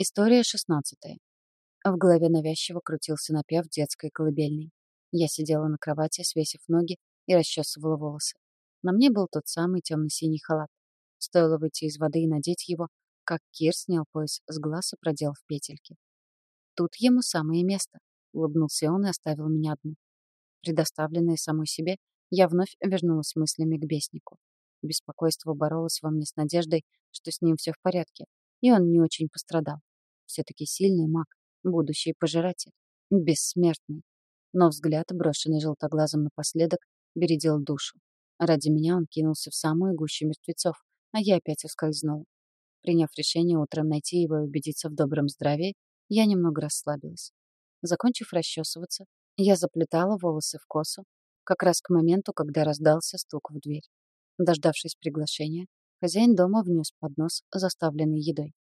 История шестнадцатая. В голове навязчиво крутился напев детской колыбельной. Я сидела на кровати, свесив ноги и расчесывала волосы. На мне был тот самый темно-синий халат. Стоило выйти из воды и надеть его, как Кир снял пояс с глаз и продел в петельки. Тут ему самое место. Улыбнулся он и оставил меня одну. Предоставленная самой себе, я вновь вернулась мыслями к беснику. Беспокойство боролось во мне с надеждой, что с ним все в порядке, и он не очень пострадал. Все-таки сильный маг, будущий пожиратель, бессмертный. Но взгляд, брошенный желтоглазом напоследок, бередил душу. Ради меня он кинулся в самую гущу мертвецов, а я опять ускользнула. Приняв решение утром найти его и убедиться в добром здравии, я немного расслабилась. Закончив расчесываться, я заплетала волосы в косу, как раз к моменту, когда раздался стук в дверь. Дождавшись приглашения, хозяин дома внес поднос, заставленный едой.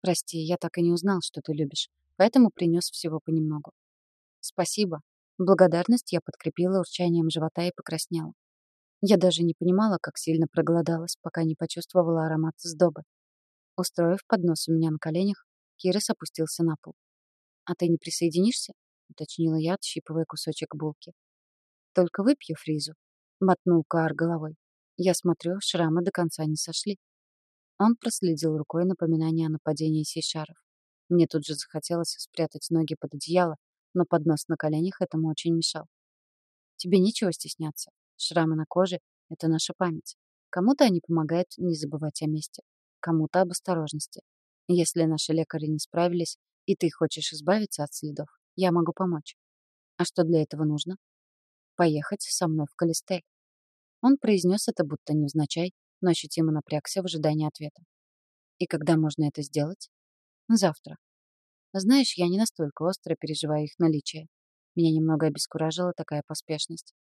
«Прости, я так и не узнал, что ты любишь, поэтому принес всего понемногу». «Спасибо». Благодарность я подкрепила урчанием живота и покраснела. Я даже не понимала, как сильно проголодалась, пока не почувствовала аромат сдобы. Устроив поднос у меня на коленях, Кирис опустился на пол. «А ты не присоединишься?» — уточнила я, отщипывая кусочек булки. «Только выпью фризу», — мотнул Каар головой. «Я смотрю, шрамы до конца не сошли». Он проследил рукой напоминание о нападении сейшаров. Мне тут же захотелось спрятать ноги под одеяло, но поднос на коленях этому очень мешал. Тебе нечего стесняться. Шрамы на коже — это наша память. Кому-то они помогают не забывать о месте, кому-то об осторожности. Если наши лекари не справились, и ты хочешь избавиться от следов, я могу помочь. А что для этого нужно? Поехать со мной в Калистель. Он произнес это будто невзначай, но ощутимо напрягся в ожидании ответа. И когда можно это сделать? Завтра. Знаешь, я не настолько остро переживаю их наличие. Меня немного обескуражила такая поспешность.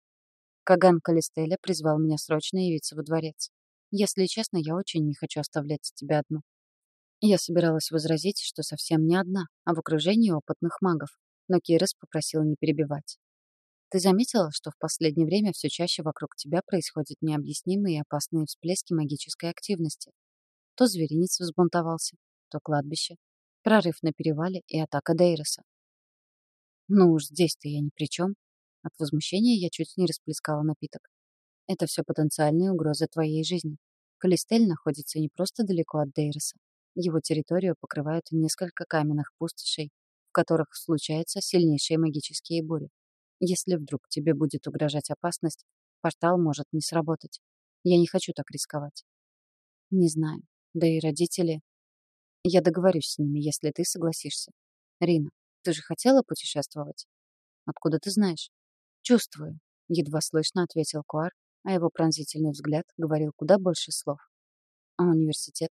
Каган Калистеля призвал меня срочно явиться во дворец. Если честно, я очень не хочу оставлять тебя одну. Я собиралась возразить, что совсем не одна, а в окружении опытных магов, но Кирис попросил не перебивать. Ты заметила, что в последнее время все чаще вокруг тебя происходят необъяснимые и опасные всплески магической активности? То зверинец взбунтовался, то кладбище, прорыв на перевале и атака Дейроса. Ну уж здесь-то я ни при чем. От возмущения я чуть не расплескала напиток. Это все потенциальные угрозы твоей жизни. Калистель находится не просто далеко от Дейроса. Его территорию покрывают несколько каменных пустошей, в которых случаются сильнейшие магические бури. Если вдруг тебе будет угрожать опасность, портал может не сработать. Я не хочу так рисковать. Не знаю. Да и родители... Я договорюсь с ними, если ты согласишься. Рина, ты же хотела путешествовать? Откуда ты знаешь? Чувствую. Едва слышно ответил Куар, а его пронзительный взгляд говорил куда больше слов. А университет?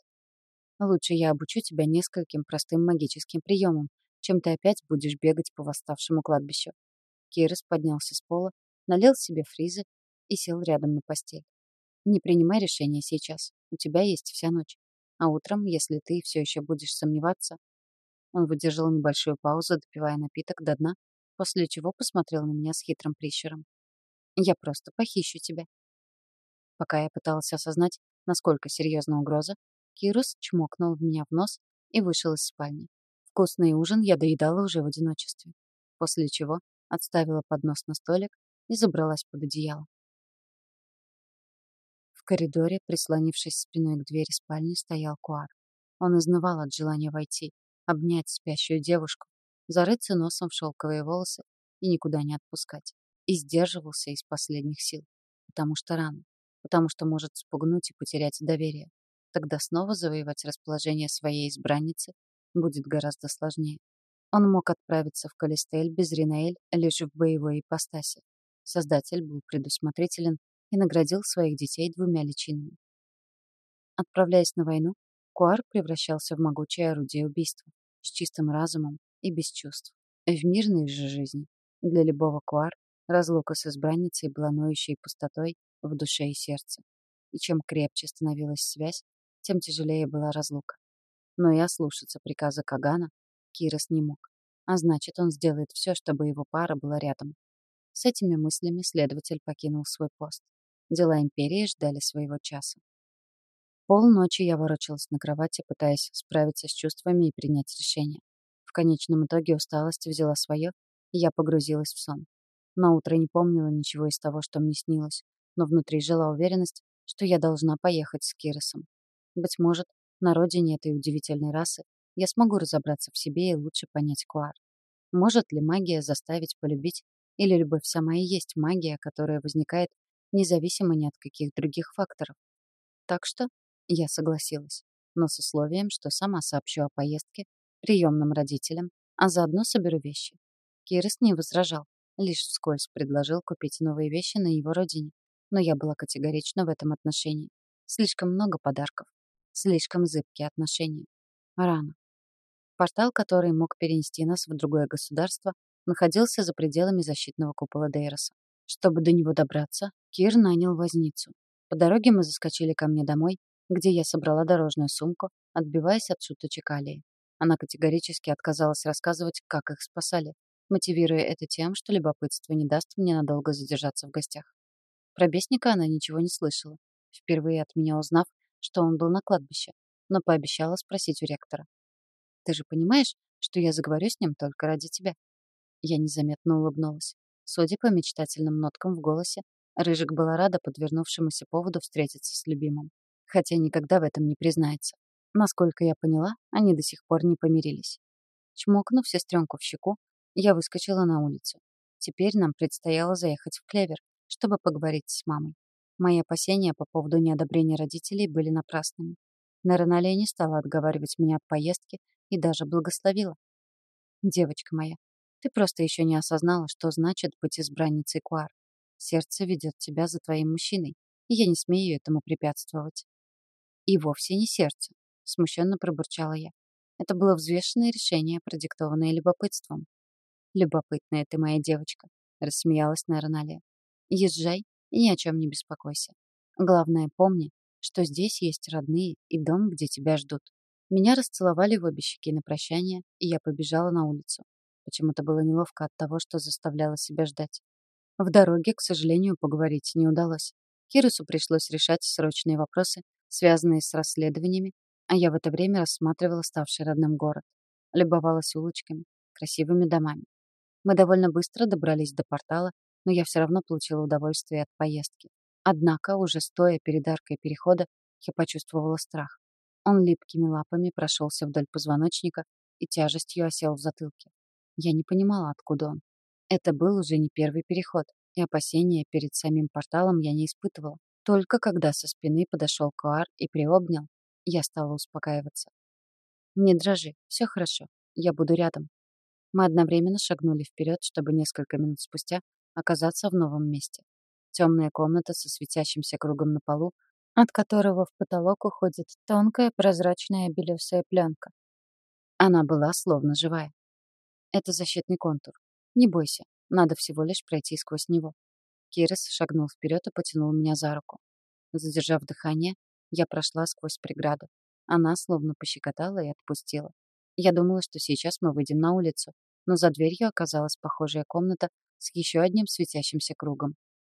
Лучше я обучу тебя нескольким простым магическим приемам, чем ты опять будешь бегать по восставшему кладбищу. Кирис поднялся с пола, налил себе фризы и сел рядом на постель. Не принимай решения сейчас. У тебя есть вся ночь. А утром, если ты все еще будешь сомневаться... Он выдержал небольшую паузу, допивая напиток до дна, после чего посмотрел на меня с хитрым прищуром. Я просто похищу тебя. Пока я пыталась осознать, насколько серьезна угроза, Кирус чмокнул в меня в нос и вышел из спальни. Вкусный ужин я доедала уже в одиночестве. После чего отставила поднос на столик и забралась под одеяло. В коридоре, прислонившись спиной к двери спальни, стоял Куар. Он изнывал от желания войти, обнять спящую девушку, зарыться носом в шелковые волосы и никуда не отпускать. И сдерживался из последних сил, потому что рано, потому что может спугнуть и потерять доверие. Тогда снова завоевать расположение своей избранницы будет гораздо сложнее. Он мог отправиться в Калистель без Ринеэль лишь в боевой ипостаси. Создатель был предусмотрителен и наградил своих детей двумя личинами. Отправляясь на войну, Куар превращался в могучее орудие убийства, с чистым разумом и без чувств. В мирной же жизни для любого Куар разлука с избранницей была ноющей пустотой в душе и сердце. И чем крепче становилась связь, тем тяжелее была разлука. Но и ослушаться приказа Кагана Кирос не мог. А значит, он сделает все, чтобы его пара была рядом. С этими мыслями следователь покинул свой пост. Дела империи ждали своего часа. Полночи я ворочалась на кровати, пытаясь справиться с чувствами и принять решение. В конечном итоге усталость взяла свое, и я погрузилась в сон. На утро не помнила ничего из того, что мне снилось, но внутри жила уверенность, что я должна поехать с Киросом. Быть может, на родине этой удивительной расы я смогу разобраться в себе и лучше понять Куар. Может ли магия заставить полюбить, или любовь сама и есть магия, которая возникает независимо ни от каких других факторов? Так что я согласилась, но с условием, что сама сообщу о поездке приемным родителям, а заодно соберу вещи. Кирис не возражал, лишь вскользь предложил купить новые вещи на его родине, но я была категорична в этом отношении. Слишком много подарков, слишком зыбкие отношения. Рано. Портал, который мог перенести нас в другое государство, находился за пределами защитного купола Дейроса. Чтобы до него добраться, Кир нанял возницу. По дороге мы заскочили ко мне домой, где я собрала дорожную сумку, отбиваясь от шуточек Алии. Она категорически отказалась рассказывать, как их спасали, мотивируя это тем, что любопытство не даст мне надолго задержаться в гостях. Про бесника она ничего не слышала, впервые от меня узнав, что он был на кладбище, но пообещала спросить у ректора. «Ты же понимаешь, что я заговорю с ним только ради тебя?» Я незаметно улыбнулась. Судя по мечтательным ноткам в голосе, Рыжик была рада подвернувшемуся поводу встретиться с любимым хотя никогда в этом не признается. Насколько я поняла, они до сих пор не помирились. Чмокнув сестренку в щеку, я выскочила на улицу. Теперь нам предстояло заехать в Клевер, чтобы поговорить с мамой. Мои опасения по поводу неодобрения родителей были напрасными. Нероналия не стала отговаривать меня от поездки и даже благословила. «Девочка моя, ты просто еще не осознала, что значит быть избранницей Куар. Сердце ведет тебя за твоим мужчиной, и я не смею этому препятствовать. И вовсе не сердце, смущенно пробурчала я. Это было взвешенное решение, продиктованное любопытством. «Любопытная ты моя девочка», — рассмеялась Нероналия. «Езжай и ни о чем не беспокойся. Главное, помни, что здесь есть родные и дом, где тебя ждут». Меня расцеловали в обе щеки на прощание, и я побежала на улицу. Почему-то было неловко от того, что заставляла себя ждать. В дороге, к сожалению, поговорить не удалось. Кирусу пришлось решать срочные вопросы, связанные с расследованиями, а я в это время рассматривала ставший родным город. Любовалась улочками, красивыми домами. Мы довольно быстро добрались до портала, но я все равно получила удовольствие от поездки. Однако, уже стоя перед аркой перехода, я почувствовала страх. Он липкими лапами прошелся вдоль позвоночника и тяжестью осел в затылке. Я не понимала, откуда он. Это был уже не первый переход, и опасения перед самим порталом я не испытывала. Только когда со спины подошел Куар и приобнял, я стала успокаиваться. «Не дрожи, все хорошо, я буду рядом». Мы одновременно шагнули вперед, чтобы несколько минут спустя оказаться в новом месте. Темная комната со светящимся кругом на полу, от которого в потолок уходит тонкая прозрачная белесая пленка. Она была словно живая. Это защитный контур. Не бойся, надо всего лишь пройти сквозь него. Кирис шагнул вперед и потянул меня за руку. Задержав дыхание, я прошла сквозь преграду. Она словно пощекотала и отпустила. Я думала, что сейчас мы выйдем на улицу, но за дверью оказалась похожая комната с еще одним светящимся кругом.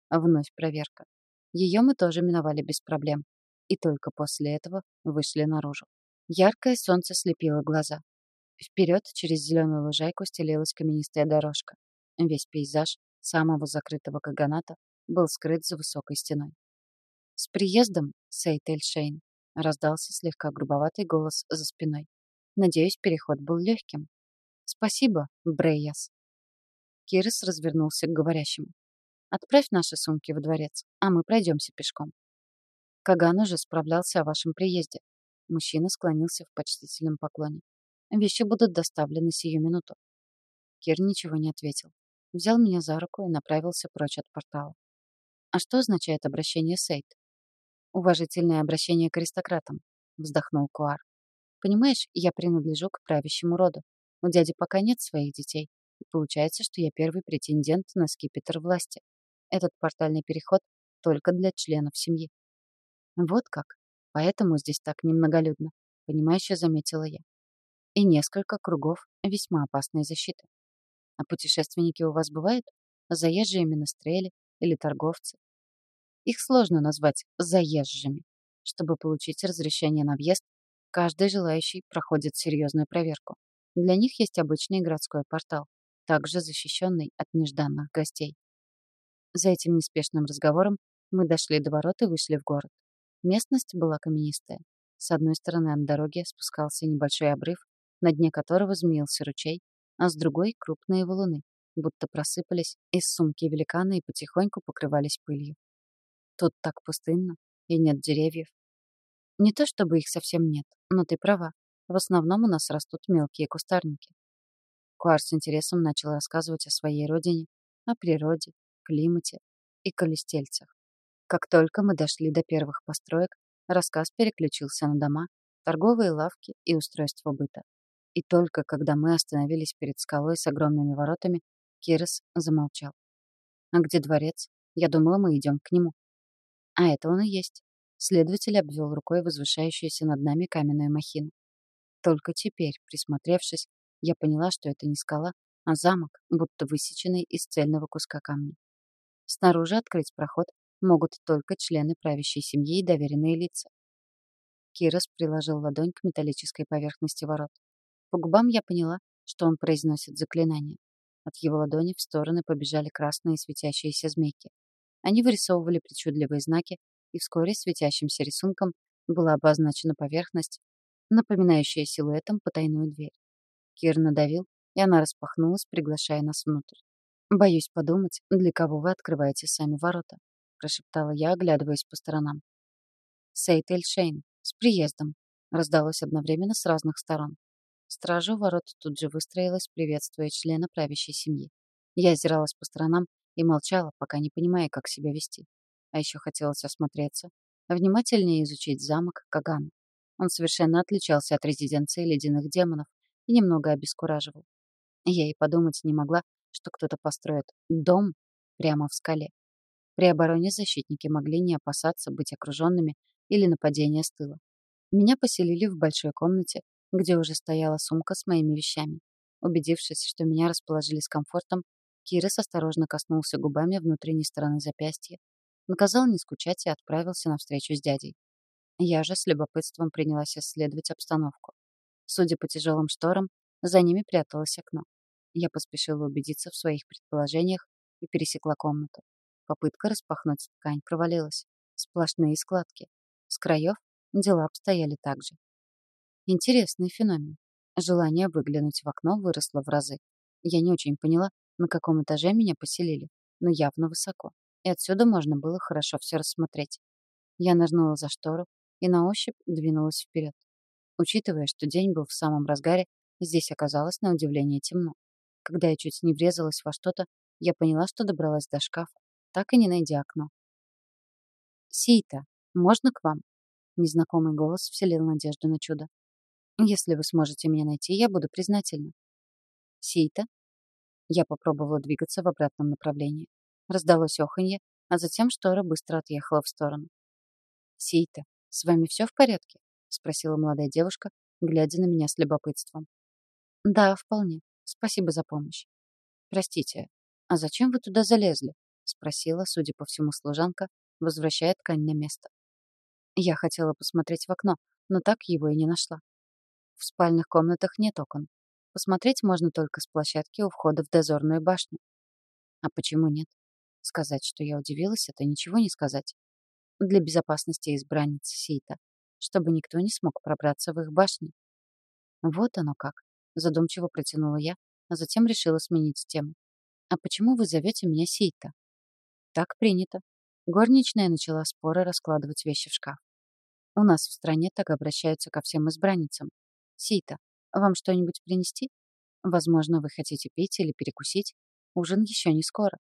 Вновь проверка. Ее мы тоже миновали без проблем. И только после этого вышли наружу. Яркое солнце слепило глаза. Вперед через зеленую лужайку стелилась каменистая дорожка. Весь пейзаж самого закрытого каганата был скрыт за высокой стеной. «С приездом, Сейт Эльшейн!» — раздался слегка грубоватый голос за спиной. Надеюсь, переход был легким. «Спасибо, Брейяс!» Кирис развернулся к говорящему. «Отправь наши сумки во дворец, а мы пройдемся пешком». Каган уже справлялся о вашем приезде. Мужчина склонился в почтительном поклоне. Вещи будут доставлены сию минуту. Кир ничего не ответил взял меня за руку и направился прочь от портала. А что означает обращение Сейд? Уважительное обращение к аристократам, вздохнул Куар. Понимаешь, я принадлежу к правящему роду. У дяди пока нет своих детей. И получается, что я первый претендент на скипетр власти. Этот портальный переход только для членов семьи. Вот как. Поэтому здесь так немноголюдно, понимающе заметила я. И несколько кругов весьма опасной защиты. А путешественники у вас бывают? Заезжие менестрели или торговцы? Их сложно назвать заезжими. Чтобы получить разрешение на въезд, каждый желающий проходит серьезную проверку. Для них есть обычный городской портал, также защищенный от нежданных гостей. За этим неспешным разговором мы дошли до ворот и вышли в город. Местность была каменистая. С одной стороны от дороги спускался небольшой обрыв, на дне которого змеился ручей, а с другой — крупные валуны, будто просыпались из сумки великана и потихоньку покрывались пылью. Тут так пустынно, и нет деревьев. Не то чтобы их совсем нет, но ты права. В основном у нас растут мелкие кустарники. Куар с интересом начал рассказывать о своей родине, о природе, климате и колестельцах. Как только мы дошли до первых построек, рассказ переключился на дома, торговые лавки и устройство быта. И только когда мы остановились перед скалой с огромными воротами, Кирос замолчал. «А где дворец? Я думала, мы идем к нему». «А это он и есть». Следователь обвел рукой возвышающуюся над нами каменную махину. Только теперь, присмотревшись, я поняла, что это не скала, а замок, будто высеченный из цельного куска камня. Снаружи открыть проход могут только члены правящей семьи и доверенные лица. Кирос приложил ладонь к металлической поверхности ворот. По губам я поняла, что он произносит заклинание. От его ладони в стороны побежали красные светящиеся змейки. Они вырисовывали причудливые знаки, и вскоре светящимся рисунком была обозначена поверхность, напоминающая силуэтом потайную дверь. Кир надавил, и она распахнулась, приглашая нас внутрь. «Боюсь подумать, для кого вы открываете сами ворота», прошептала я, оглядываясь по сторонам. «Сейт Эльшейн, с приездом!» раздалось одновременно с разных сторон. Стража у ворот тут же выстроилась, приветствуя члена правящей семьи. Я озиралась по сторонам и молчала, пока не понимая, как себя вести. А еще хотелось осмотреться, внимательнее изучить замок Кагана. Он совершенно отличался от резиденции ледяных демонов и немного обескураживал. Я и подумать не могла, что кто-то построит дом прямо в скале. При обороне защитники могли не опасаться быть окруженными или нападения с тыла. Меня поселили в большой комнате, где уже стояла сумка с моими вещами. Убедившись, что меня расположили с комфортом, Кирис осторожно коснулся губами внутренней стороны запястья, наказал не скучать и отправился на встречу с дядей. Я же с любопытством принялась исследовать обстановку. Судя по тяжелым шторам, за ними пряталось окно. Я поспешила убедиться в своих предположениях и пересекла комнату. Попытка распахнуть ткань провалилась. Сплошные складки. С краев дела обстояли так же. Интересный феномен. Желание выглянуть в окно выросло в разы. Я не очень поняла, на каком этаже меня поселили, но явно высоко. И отсюда можно было хорошо все рассмотреть. Я нырнула за штору и на ощупь двинулась вперед. Учитывая, что день был в самом разгаре, здесь оказалось на удивление темно. Когда я чуть не врезалась во что-то, я поняла, что добралась до шкафа, так и не найдя окно. «Сита, можно к вам?» Незнакомый голос вселил надежду на чудо. Если вы сможете меня найти, я буду признательна. Сейта? Я попробовала двигаться в обратном направлении. Раздалось оханье, а затем штора быстро отъехала в сторону. Сейта, с вами все в порядке? Спросила молодая девушка, глядя на меня с любопытством. Да, вполне. Спасибо за помощь. Простите, а зачем вы туда залезли? Спросила, судя по всему, служанка, возвращая ткань на место. Я хотела посмотреть в окно, но так его и не нашла. В спальных комнатах нет окон. Посмотреть можно только с площадки у входа в дозорную башню. А почему нет? Сказать, что я удивилась, это ничего не сказать. Для безопасности избранниц Сейта, чтобы никто не смог пробраться в их башню. Вот оно как. Задумчиво протянула я, а затем решила сменить тему. А почему вы зовете меня Сейта? Так принято. Горничная начала споры раскладывать вещи в шкаф. У нас в стране так обращаются ко всем избранницам. Сита, вам что-нибудь принести? Возможно, вы хотите пить или перекусить? Ужин еще не скоро.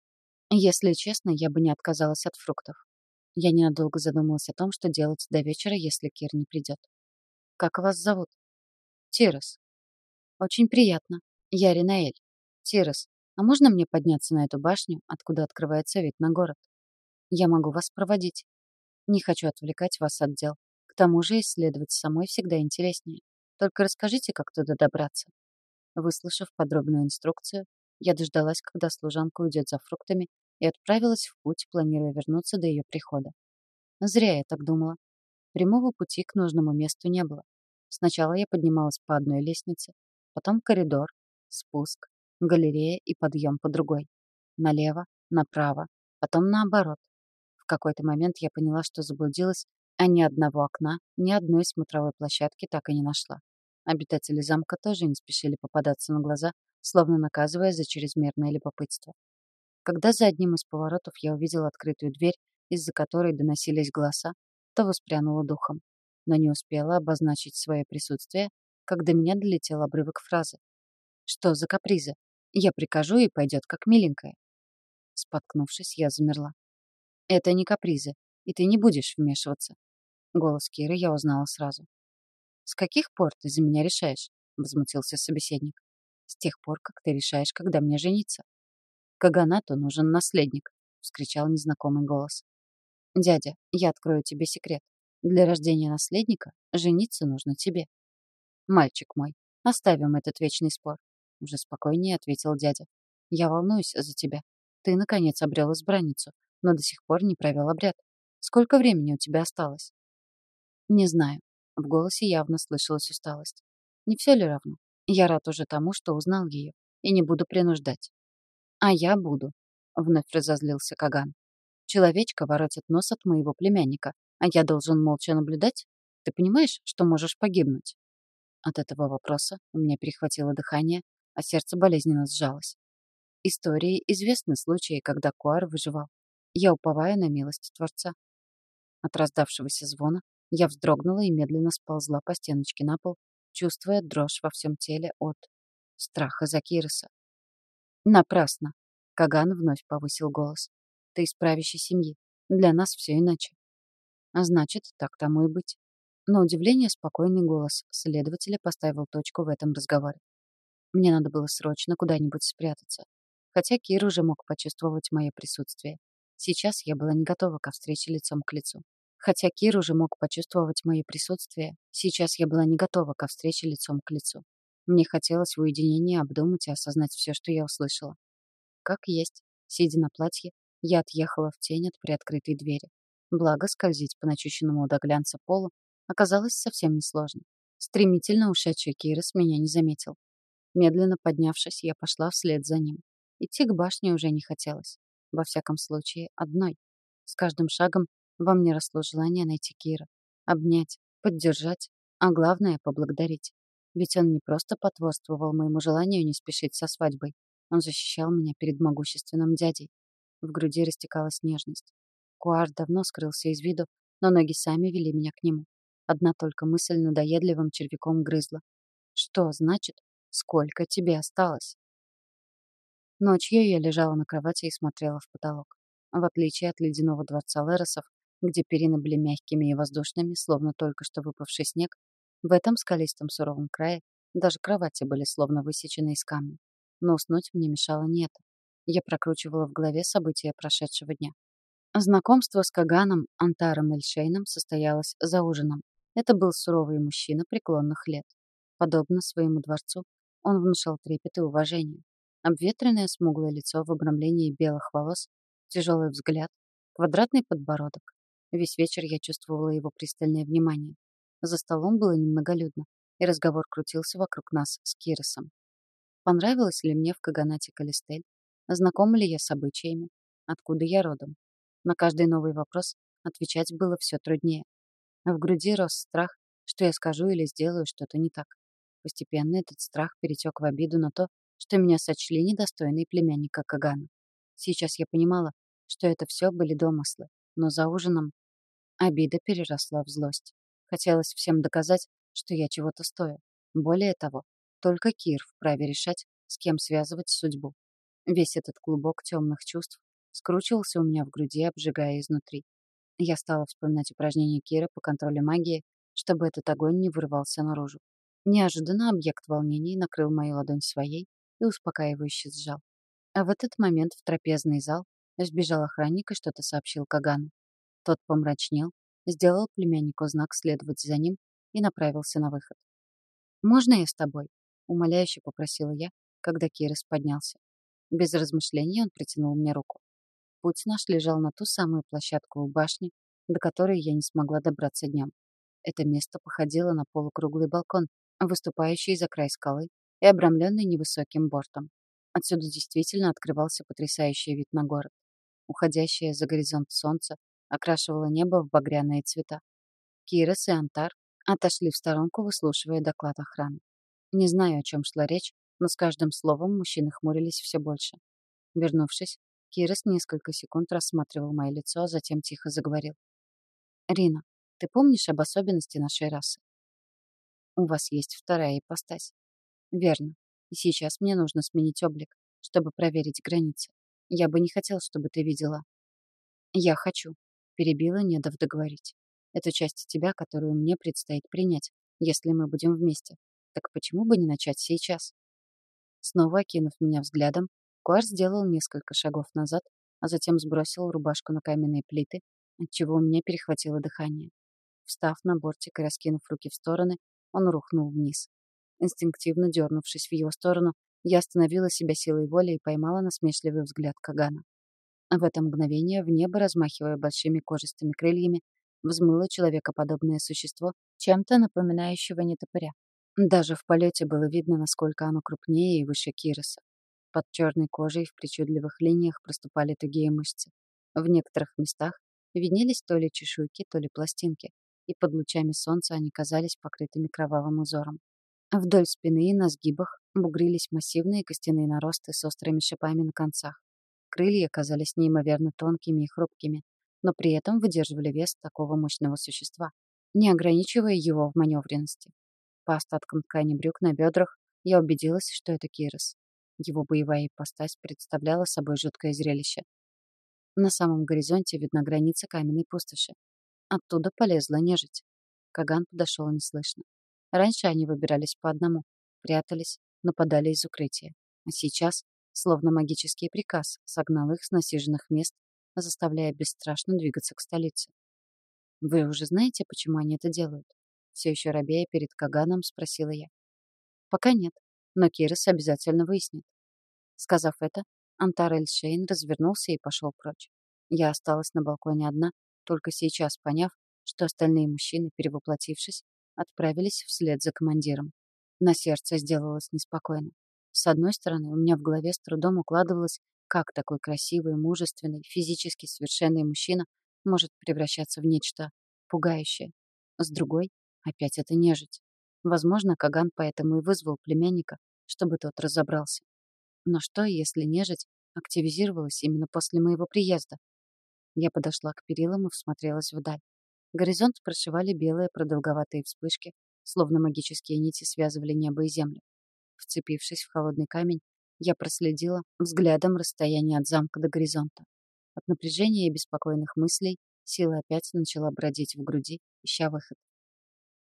Если честно, я бы не отказалась от фруктов. Я ненадолго задумалась о том, что делать до вечера, если Кир не придет. Как вас зовут? Тирос. Очень приятно. Я Ринаэль. Тирос, а можно мне подняться на эту башню, откуда открывается вид на город? Я могу вас проводить. Не хочу отвлекать вас от дел. К тому же исследовать самой всегда интереснее. Только расскажите, как туда добраться». Выслушав подробную инструкцию, я дождалась, когда служанка уйдет за фруктами, и отправилась в путь, планируя вернуться до ее прихода. Зря я так думала. Прямого пути к нужному месту не было. Сначала я поднималась по одной лестнице, потом коридор, спуск, галерея и подъем по другой. Налево, направо, потом наоборот. В какой-то момент я поняла, что заблудилась, а ни одного окна, ни одной смотровой площадки так и не нашла. Обитатели замка тоже не спешили попадаться на глаза, словно наказывая за чрезмерное любопытство. Когда за одним из поворотов я увидела открытую дверь, из-за которой доносились голоса, то воспрянула духом, но не успела обозначить свое присутствие, до меня долетел обрывок фразы. «Что за капризы? Я прикажу, и пойдет как миленькая». Споткнувшись, я замерла. «Это не капризы, и ты не будешь вмешиваться». Голос Киры я узнала сразу. «С каких пор ты за меня решаешь?» — возмутился собеседник. «С тех пор, как ты решаешь, когда мне жениться». «Каганату нужен наследник», — вскричал незнакомый голос. «Дядя, я открою тебе секрет. Для рождения наследника жениться нужно тебе». «Мальчик мой, оставим этот вечный спор», — уже спокойнее ответил дядя. «Я волнуюсь за тебя. Ты, наконец, обрел избранницу, но до сих пор не провел обряд. Сколько времени у тебя осталось?» «Не знаю». В голосе явно слышалась усталость. «Не все ли равно? Я рад уже тому, что узнал ее, и не буду принуждать». «А я буду», — вновь разозлился Каган. Человечка воротит нос от моего племянника, а я должен молча наблюдать? Ты понимаешь, что можешь погибнуть?» От этого вопроса у меня перехватило дыхание, а сердце болезненно сжалось. Истории известны случаи, когда Куар выживал. Я уповаю на милость Творца. От раздавшегося звона я вздрогнула и медленно сползла по стеночке на пол, чувствуя дрожь во всем теле от страха за Кироса. Напрасно. Каган вновь повысил голос. Ты из правящей семьи. Для нас все иначе. А значит, так тому и быть. На удивление спокойный голос следователя поставил точку в этом разговоре. Мне надо было срочно куда-нибудь спрятаться. Хотя Кир уже мог почувствовать мое присутствие. Сейчас я была не готова ко встрече лицом к лицу. Хотя Кир уже мог почувствовать мое присутствие, сейчас я была не готова ко встрече лицом к лицу. Мне хотелось в уединении обдумать и осознать все, что я услышала. Как есть, сидя на платье, я отъехала в тень от приоткрытой двери. Благо, скользить по начищенному до глянца полу оказалось совсем несложно. Стремительно ушедший Кирос меня не заметил. Медленно поднявшись, я пошла вслед за ним. Идти к башне уже не хотелось. Во всяком случае, одной. С каждым шагом во мне росло желание найти Кира. Обнять, поддержать, а главное — поблагодарить. Ведь он не просто потворствовал моему желанию не спешить со свадьбой. Он защищал меня перед могущественным дядей. В груди растекалась нежность. Куар давно скрылся из виду, но ноги сами вели меня к нему. Одна только мысль надоедливым червяком грызла. Что значит, сколько тебе осталось? Ночью я лежала на кровати и смотрела в потолок. В отличие от ледяного дворца Леросов, где перины были мягкими и воздушными, словно только что выпавший снег, в этом скалистом суровом крае даже кровати были словно высечены из камня. Но уснуть мне мешало не это. Я прокручивала в голове события прошедшего дня. Знакомство с Каганом Антаром Эльшейном состоялось за ужином. Это был суровый мужчина преклонных лет. Подобно своему дворцу, он внушал трепет и уважение. Обветренное смуглое лицо в обрамлении белых волос, тяжелый взгляд, квадратный подбородок. Весь вечер я чувствовала его пристальное внимание. За столом было немноголюдно, и разговор крутился вокруг нас с Киросом. Понравилось ли мне в Каганате Калистель? Знакома ли я с обычаями? Откуда я родом? На каждый новый вопрос отвечать было все труднее. В груди рос страх, что я скажу или сделаю что-то не так. Постепенно этот страх перетек в обиду на то, что меня сочли недостойной племянника Кагана. Сейчас я понимала, что это все были домыслы, но за ужином обида переросла в злость. Хотелось всем доказать, что я чего-то стою. Более того, только Кир вправе решать, с кем связывать судьбу. Весь этот клубок темных чувств скручивался у меня в груди, обжигая изнутри. Я стала вспоминать упражнения Кира по контролю магии, чтобы этот огонь не вырвался наружу. Неожиданно объект волнений накрыл мою ладонь своей и успокаивающе сжал. А в этот момент в трапезный зал сбежал охранник и что-то сообщил Кагану. Тот помрачнел, сделал племяннику знак следовать за ним и направился на выход. «Можно я с тобой?» — умоляюще попросила я, когда Кирис поднялся. Без размышлений он протянул мне руку. Путь наш лежал на ту самую площадку у башни, до которой я не смогла добраться днем. это место походило на полукруглый балкон, выступающий за край скалы и обрамленный невысоким бортом. Отсюда действительно открывался потрясающий вид на город. Уходящее за горизонт солнце окрашивало небо в багряные цвета. Кирос и Антар отошли в сторонку, выслушивая доклад охраны. Не знаю, о чем шла речь, но с каждым словом мужчины хмурились все больше. Вернувшись, Кирос несколько секунд рассматривал мое лицо, а затем тихо заговорил. «Рина, ты помнишь об особенности нашей расы? У вас есть вторая ипостась. Верно. И сейчас мне нужно сменить облик, чтобы проверить границы. Я бы не хотел, чтобы ты видела. Я хочу. Перебила, не дав договорить. Это часть тебя, которую мне предстоит принять, если мы будем вместе. Так почему бы не начать сейчас? Снова окинув меня взглядом, Куар сделал несколько шагов назад, а затем сбросил рубашку на каменные плиты, отчего у меня перехватило дыхание. Встав на бортик и раскинув руки в стороны, он рухнул вниз. Инстинктивно дернувшись в его сторону, я остановила себя силой воли и поймала насмешливый взгляд Кагана. В это мгновение в небо, размахивая большими кожистыми крыльями, взмыло человекоподобное существо, чем-то напоминающего нетопыря. Даже в полете было видно, насколько оно крупнее и выше Кироса. Под черной кожей в причудливых линиях проступали тугие мышцы. В некоторых местах виднелись то ли чешуйки, то ли пластинки, и под лучами солнца они казались покрытыми кровавым узором. Вдоль спины и на сгибах бугрились массивные костяные наросты с острыми шипами на концах. Крылья казались неимоверно тонкими и хрупкими, но при этом выдерживали вес такого мощного существа, не ограничивая его в маневренности. По остаткам ткани брюк на бедрах я убедилась, что это Кирос. Его боевая ипостась представляла собой жуткое зрелище. На самом горизонте видна граница каменной пустоши. Оттуда полезла нежить. Каган подошел неслышно. Раньше они выбирались по одному, прятались, нападали из укрытия. А сейчас, словно магический приказ, согнал их с насиженных мест, заставляя бесстрашно двигаться к столице. «Вы уже знаете, почему они это делают?» Все еще робея перед Каганом, спросила я. «Пока нет, но Кирис обязательно выяснит». Сказав это, Антар Эльшейн развернулся и пошел прочь. Я осталась на балконе одна, только сейчас поняв, что остальные мужчины, перевоплотившись, отправились вслед за командиром. На сердце сделалось неспокойно. С одной стороны, у меня в голове с трудом укладывалось, как такой красивый, мужественный, физически совершенный мужчина может превращаться в нечто пугающее. С другой, опять это нежить. Возможно, Каган поэтому и вызвал племянника, чтобы тот разобрался. Но что, если нежить активизировалась именно после моего приезда? Я подошла к перилам и всмотрелась вдаль. Горизонт прошивали белые продолговатые вспышки, словно магические нити связывали небо и землю. Вцепившись в холодный камень, я проследила взглядом расстояние от замка до горизонта. От напряжения и беспокойных мыслей сила опять начала бродить в груди, ища выход.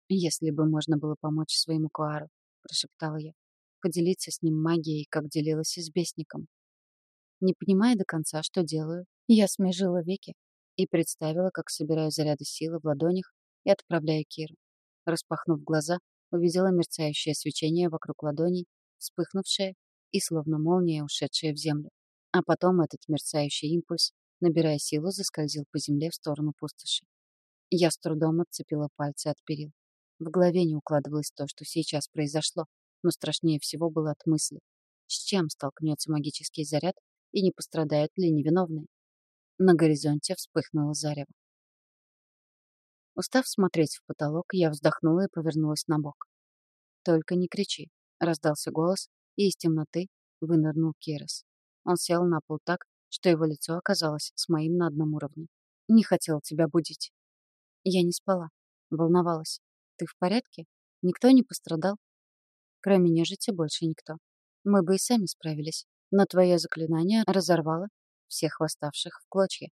«Если бы можно было помочь своему Куару», — прошептала я, — «поделиться с ним магией, как делилась и с бесником». Не понимая до конца, что делаю, я смежила веки и представила, как собираю заряды силы в ладонях и отправляю Киру. Распахнув глаза, увидела мерцающее свечение вокруг ладоней, вспыхнувшее и словно молния, ушедшая в землю. А потом этот мерцающий импульс, набирая силу, заскользил по земле в сторону пустоши. Я с трудом отцепила пальцы от перил. В голове не укладывалось то, что сейчас произошло, но страшнее всего было от мысли. С чем столкнется магический заряд и не пострадают ли невиновные? На горизонте вспыхнуло зарево. Устав смотреть в потолок, я вздохнула и повернулась на бок. «Только не кричи», — раздался голос, и из темноты вынырнул Кирос. Он сел на пол так, что его лицо оказалось с моим на одном уровне. «Не хотел тебя будить». Я не спала, волновалась. «Ты в порядке? Никто не пострадал?» «Кроме нежити больше никто. Мы бы и сами справились, но твое заклинание разорвало всех восставших в клочья.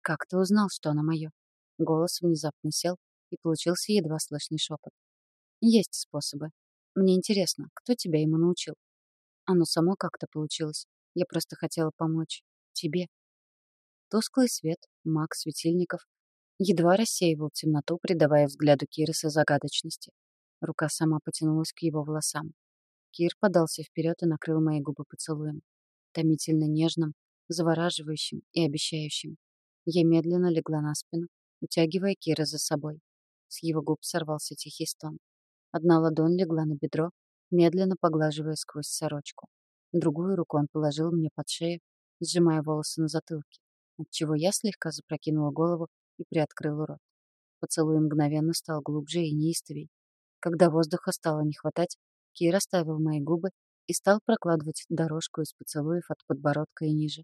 «Как ты узнал, что оно мое?» Голос внезапно сел, и получился едва слышный шепот. «Есть способы. Мне интересно, кто тебя ему научил?» «Оно само как-то получилось. Я просто хотела помочь. Тебе». Тусклый свет, маг светильников, едва рассеивал темноту, придавая взгляду Кириса загадочности. Рука сама потянулась к его волосам. Кир подался вперед и накрыл мои губы поцелуем. Томительно нежным, завораживающим и обещающим. Я медленно легла на спину, утягивая Кира за собой. С его губ сорвался тихий стон. Одна ладонь легла на бедро, медленно поглаживая сквозь сорочку. Другую руку он положил мне под шею, сжимая волосы на затылке, отчего я слегка запрокинула голову и приоткрыла рот. Поцелуй мгновенно стал глубже и неистовей. Когда воздуха стало не хватать, Кир оставил мои губы и стал прокладывать дорожку из поцелуев от подбородка и ниже.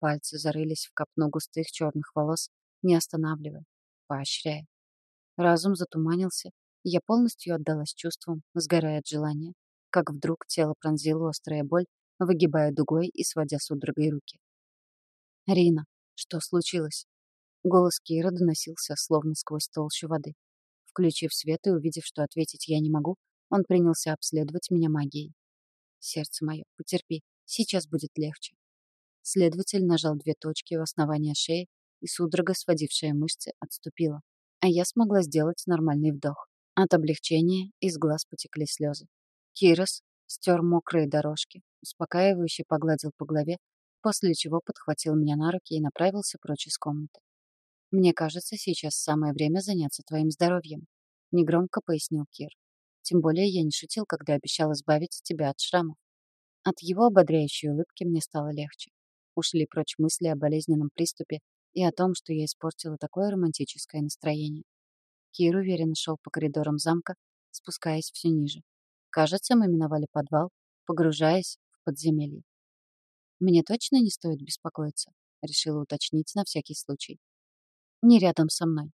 Пальцы зарылись в копну густых черных волос, не останавливая, поощряя. Разум затуманился, и я полностью отдалась чувствам, сгорая от желания, как вдруг тело пронзила острая боль, выгибая дугой и сводя судорогой руки. «Рина, что случилось?» Голос Кира доносился, словно сквозь толщу воды. Включив свет и увидев, что ответить я не могу, он принялся обследовать меня магией. «Сердце мое, потерпи, сейчас будет легче». Следователь нажал две точки у основания шеи, и судорога, сводившая мышцы, отступила. А я смогла сделать нормальный вдох. От облегчения из глаз потекли слезы. Кирос стер мокрые дорожки, успокаивающе погладил по голове, после чего подхватил меня на руки и направился прочь из комнаты. «Мне кажется, сейчас самое время заняться твоим здоровьем», — негромко пояснил Кир. «Тем более я не шутил, когда обещал избавить тебя от шрамов». От его ободряющей улыбки мне стало легче. Ушли прочь мысли о болезненном приступе и о том, что я испортила такое романтическое настроение. Кир уверенно шел по коридорам замка, спускаясь все ниже. Кажется, мы миновали подвал, погружаясь в подземелье. «Мне точно не стоит беспокоиться?» — решила уточнить на всякий случай. Не рядом со мной.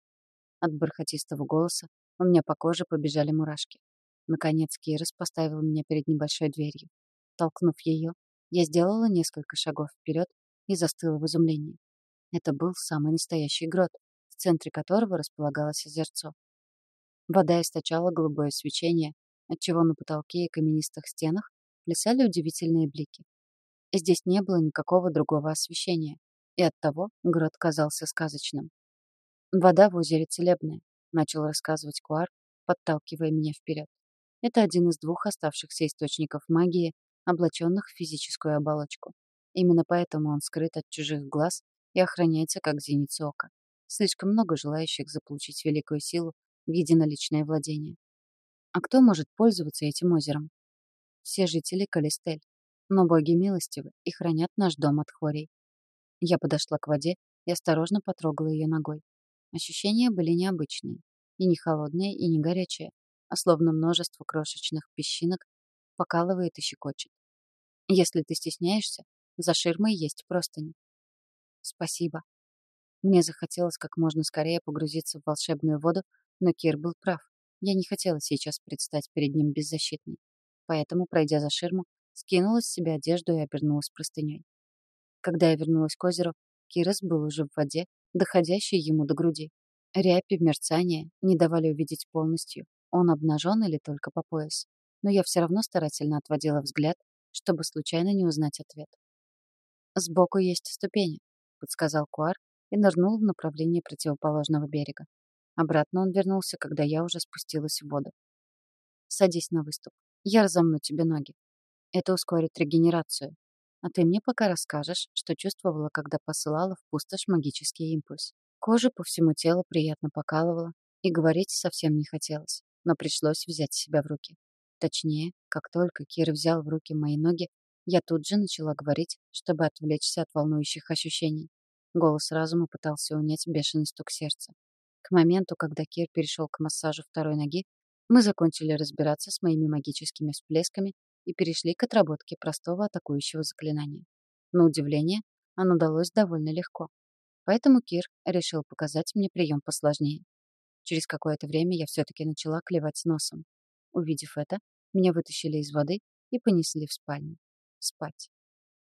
От бархатистого голоса у меня по коже побежали мурашки. Наконец Кирос поставил меня перед небольшой дверью. Толкнув ее, я сделала несколько шагов вперед и застыла в изумлении. Это был самый настоящий грот, в центре которого располагалось озерцо. Вода источала голубое свечение, отчего на потолке и каменистых стенах плясали удивительные блики. Здесь не было никакого другого освещения, и оттого грот казался сказочным. «Вода в озере целебная», — начал рассказывать Куар, подталкивая меня вперед. Это один из двух оставшихся источников магии, облаченных в физическую оболочку. Именно поэтому он скрыт от чужих глаз и охраняется как зеницу ока. Слишком много желающих заполучить великую силу в единоличное владение. А кто может пользоваться этим озером? Все жители Калистель. Но боги милостивы и хранят наш дом от хворей. Я подошла к воде и осторожно потрогала ее ногой. Ощущения были необычные. И не холодные, и не горячие, а словно множество крошечных песчинок покалывает и щекочет. Если ты стесняешься, за ширмой есть простыни. Спасибо. Мне захотелось как можно скорее погрузиться в волшебную воду, но Кир был прав. Я не хотела сейчас предстать перед ним беззащитной. Поэтому, пройдя за ширму, скинула с себя одежду и обернулась простыней. Когда я вернулась к озеру, Кирос был уже в воде доходящей ему до груди. Рябь и мерцание не давали увидеть полностью, он обнажен или только по пояс. Но я все равно старательно отводила взгляд, чтобы случайно не узнать ответ. «Сбоку есть ступени», — подсказал Куар и нырнул в направлении противоположного берега. Обратно он вернулся, когда я уже спустилась в воду. «Садись на выступ. Я разомну тебе ноги. Это ускорит регенерацию. А ты мне пока расскажешь, что чувствовала, когда посылала в пустошь магический импульс. Кожа по всему телу приятно покалывала, и говорить совсем не хотелось, но пришлось взять себя в руки. Точнее, как только Кир взял в руки мои ноги, я тут же начала говорить, чтобы отвлечься от волнующих ощущений. Голос разума пытался унять бешеный стук сердца. К моменту, когда Кир перешел к массажу второй ноги, мы закончили разбираться с моими магическими всплесками и перешли к отработке простого атакующего заклинания. На удивление, оно далось довольно легко. Поэтому Кир решил показать мне прием посложнее. Через какое-то время я все-таки начала клевать носом. Увидев это, меня вытащили из воды и понесли в спальню. Спать.